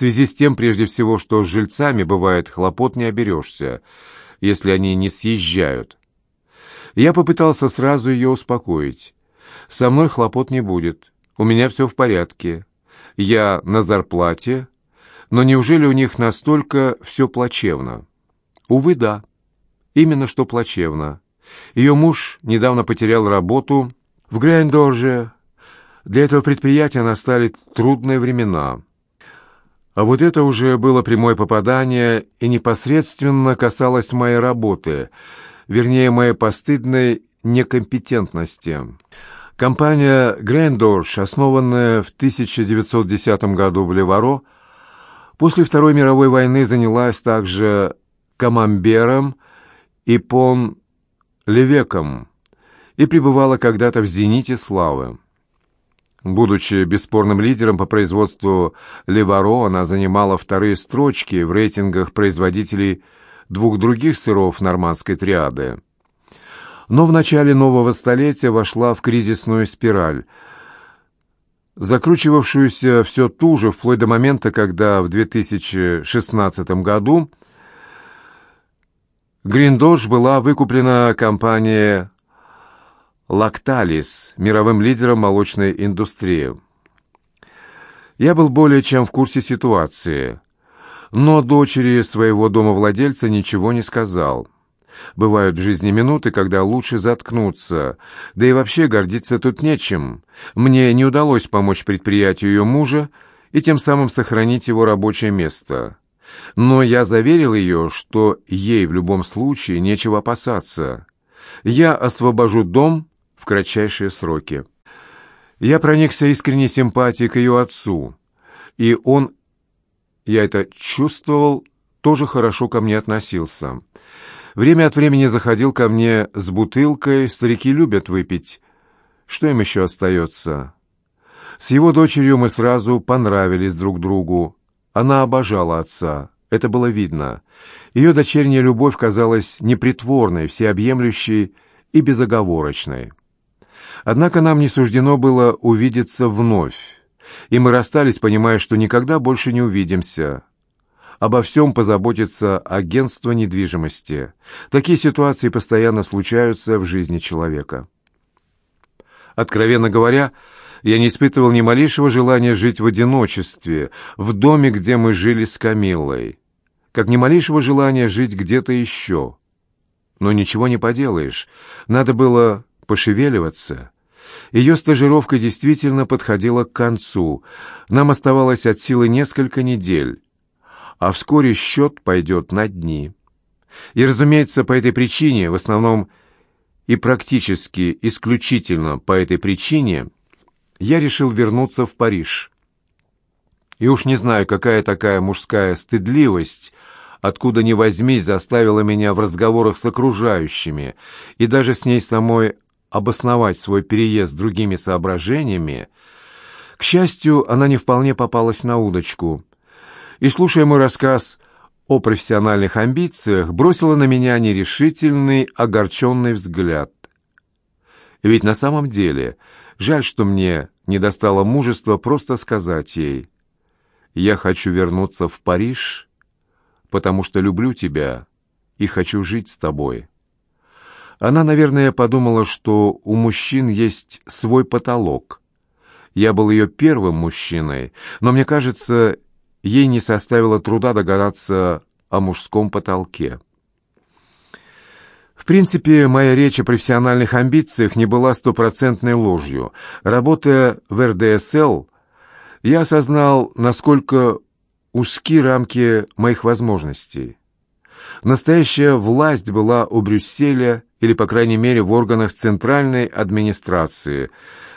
связи с тем, прежде всего, что с жильцами бывает хлопот не оберешься, если они не съезжают. Я попытался сразу ее успокоить. «Со мной хлопот не будет. У меня все в порядке. Я на зарплате. Но неужели у них настолько все плачевно?» «Увы, да. Именно что плачевно. Ее муж недавно потерял работу в Грайндорже. Для этого предприятия настали трудные времена». А вот это уже было прямое попадание и непосредственно касалось моей работы, вернее, моей постыдной некомпетентности. Компания «Грэндорш», основанная в 1910 году в Леваро, после Второй мировой войны занялась также камамбером и пон-левеком и пребывала когда-то в зените славы. Будучи бесспорным лидером по производству Леваро, она занимала вторые строчки в рейтингах производителей двух других сыров нормандской триады. Но в начале нового столетия вошла в кризисную спираль, закручивавшуюся все туже, вплоть до момента, когда в 2016 году Гриндош была выкуплена компанией Лакталис, мировым лидером молочной индустрии. Я был более чем в курсе ситуации, но дочери своего домовладельца ничего не сказал. Бывают в жизни минуты, когда лучше заткнуться, да и вообще гордиться тут нечем. Мне не удалось помочь предприятию ее мужа и тем самым сохранить его рабочее место. Но я заверил ее, что ей в любом случае нечего опасаться. Я освобожу дом в кратчайшие сроки. Я проникся искренней симпатией к ее отцу, и он, я это чувствовал, тоже хорошо ко мне относился. Время от времени заходил ко мне с бутылкой, старики любят выпить. Что им еще остается? С его дочерью мы сразу понравились друг другу. Она обожала отца, это было видно. Ее дочерняя любовь казалась непритворной, всеобъемлющей и безоговорочной. Однако нам не суждено было увидеться вновь, и мы расстались, понимая, что никогда больше не увидимся. Обо всем позаботится агентство недвижимости. Такие ситуации постоянно случаются в жизни человека. Откровенно говоря, я не испытывал ни малейшего желания жить в одиночестве, в доме, где мы жили с Камиллой, как ни малейшего желания жить где-то еще. Но ничего не поделаешь, надо было пошевеливаться. Ее стажировка действительно подходила к концу. Нам оставалось от силы несколько недель. А вскоре счет пойдет на дни. И, разумеется, по этой причине, в основном и практически исключительно по этой причине, я решил вернуться в Париж. И уж не знаю, какая такая мужская стыдливость откуда ни возьмись, заставила меня в разговорах с окружающими и даже с ней самой обосновать свой переезд другими соображениями, к счастью, она не вполне попалась на удочку. И, слушая мой рассказ о профессиональных амбициях, бросила на меня нерешительный, огорченный взгляд. Ведь на самом деле жаль, что мне не достало мужества просто сказать ей «Я хочу вернуться в Париж, потому что люблю тебя и хочу жить с тобой». Она, наверное, подумала, что у мужчин есть свой потолок. Я был ее первым мужчиной, но, мне кажется, ей не составило труда догадаться о мужском потолке. В принципе, моя речь о профессиональных амбициях не была стопроцентной ложью. Работая в РДСЛ, я осознал, насколько узки рамки моих возможностей. Настоящая власть была у Брюсселя или, по крайней мере, в органах центральной администрации,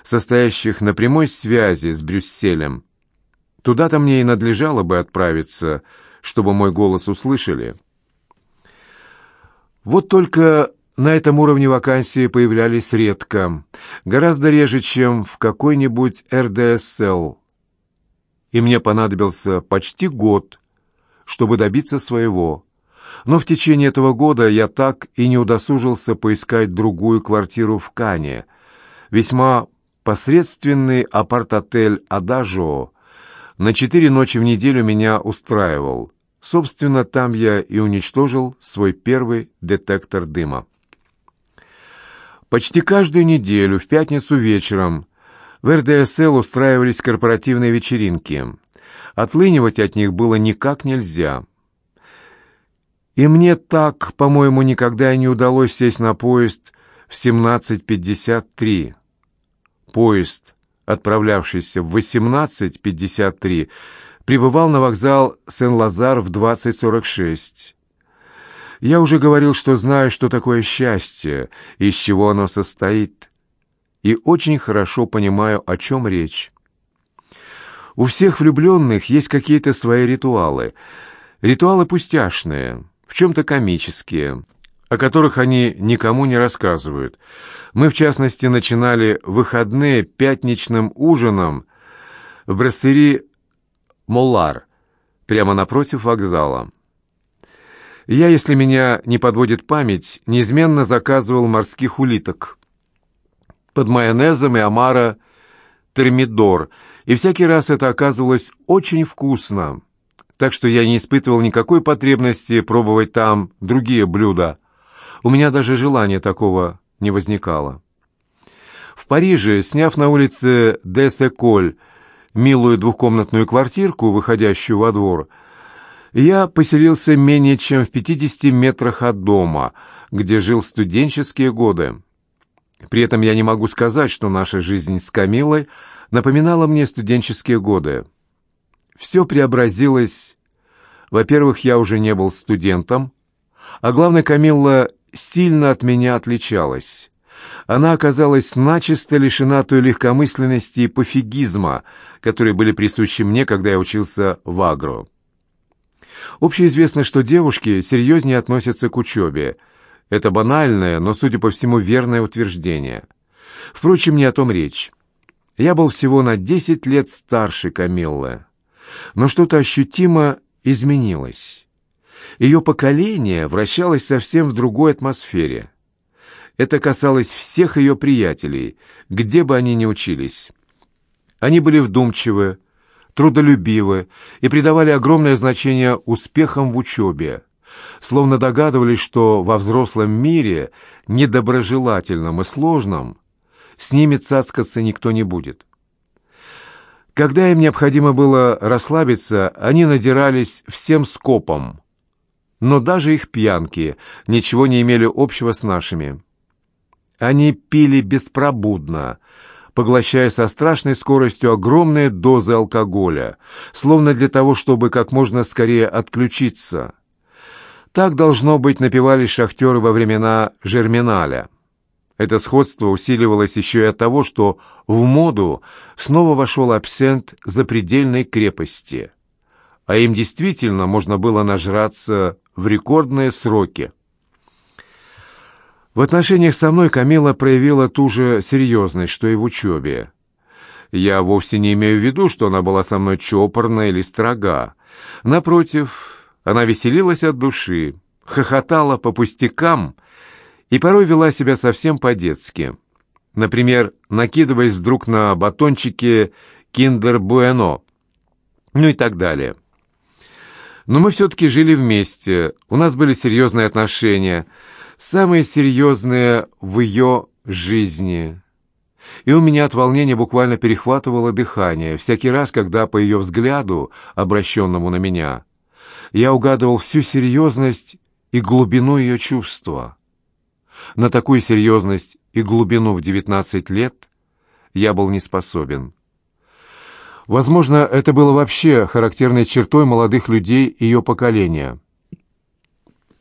состоящих на прямой связи с Брюсселем. Туда-то мне и надлежало бы отправиться, чтобы мой голос услышали. Вот только на этом уровне вакансии появлялись редко, гораздо реже, чем в какой-нибудь РДСЛ. И мне понадобился почти год, чтобы добиться своего. Но в течение этого года я так и не удосужился поискать другую квартиру в Кане. Весьма посредственный апарт-отель «Адажо» на четыре ночи в неделю меня устраивал. Собственно, там я и уничтожил свой первый детектор дыма. Почти каждую неделю в пятницу вечером в РДСЛ устраивались корпоративные вечеринки. Отлынивать от них было никак нельзя. И мне так, по-моему, никогда и не удалось сесть на поезд в 17.53. Поезд, отправлявшийся в 18.53, прибывал на вокзал Сен-Лазар в 20.46. Я уже говорил, что знаю, что такое счастье, из чего оно состоит, и очень хорошо понимаю, о чем речь. У всех влюбленных есть какие-то свои ритуалы. Ритуалы пустяшные, в чем-то комические, о которых они никому не рассказывают. Мы, в частности, начинали выходные пятничным ужином в брасserie Моллар, прямо напротив вокзала. Я, если меня не подводит память, неизменно заказывал морских улиток. Под майонезом и омара термидор, и всякий раз это оказывалось очень вкусно, так что я не испытывал никакой потребности пробовать там другие блюда. У меня даже желания такого не возникало. В Париже, сняв на улице Десеколь милую двухкомнатную квартирку, выходящую во двор, я поселился менее чем в 50 метрах от дома, где жил студенческие годы. При этом я не могу сказать, что наша жизнь с Камилой напоминала мне студенческие годы. Все преобразилось. Во-первых, я уже не был студентом, а главное, Камилла сильно от меня отличалась. Она оказалась начисто лишена той легкомысленности и пофигизма, которые были присущи мне, когда я учился в Агро. Общеизвестно, что девушки серьезнее относятся к учебе. Это банальное, но, судя по всему, верное утверждение. Впрочем, не о том речь. Я был всего на десять лет старше Камиллы. Но что-то ощутимо изменилось. Ее поколение вращалось совсем в другой атмосфере. Это касалось всех ее приятелей, где бы они ни учились. Они были вдумчивы, трудолюбивы и придавали огромное значение успехам в учебе, словно догадывались, что во взрослом мире, недоброжелательном и сложном, с ними цацкаться никто не будет. Когда им необходимо было расслабиться, они надирались всем скопом, но даже их пьянки ничего не имели общего с нашими. Они пили беспробудно, поглощая со страшной скоростью огромные дозы алкоголя, словно для того, чтобы как можно скорее отключиться. Так, должно быть, напивались шахтеры во времена Жерминаля. Это сходство усиливалось еще и от того, что в моду снова вошел абсент запредельной крепости, а им действительно можно было нажраться в рекордные сроки. В отношениях со мной Камила проявила ту же серьезность, что и в учебе. Я вовсе не имею в виду, что она была со мной чопорна или строга. Напротив, она веселилась от души, хохотала по пустякам и порой вела себя совсем по-детски. Например, накидываясь вдруг на батончики «Киндер Буэно», ну и так далее. Но мы все-таки жили вместе, у нас были серьезные отношения – самые серьезные в ее жизни. И у меня от волнения буквально перехватывало дыхание всякий раз, когда по ее взгляду, обращенному на меня, я угадывал всю серьезность и глубину ее чувства. На такую серьезность и глубину в девятнадцать лет я был не способен. Возможно, это было вообще характерной чертой молодых людей ее поколения –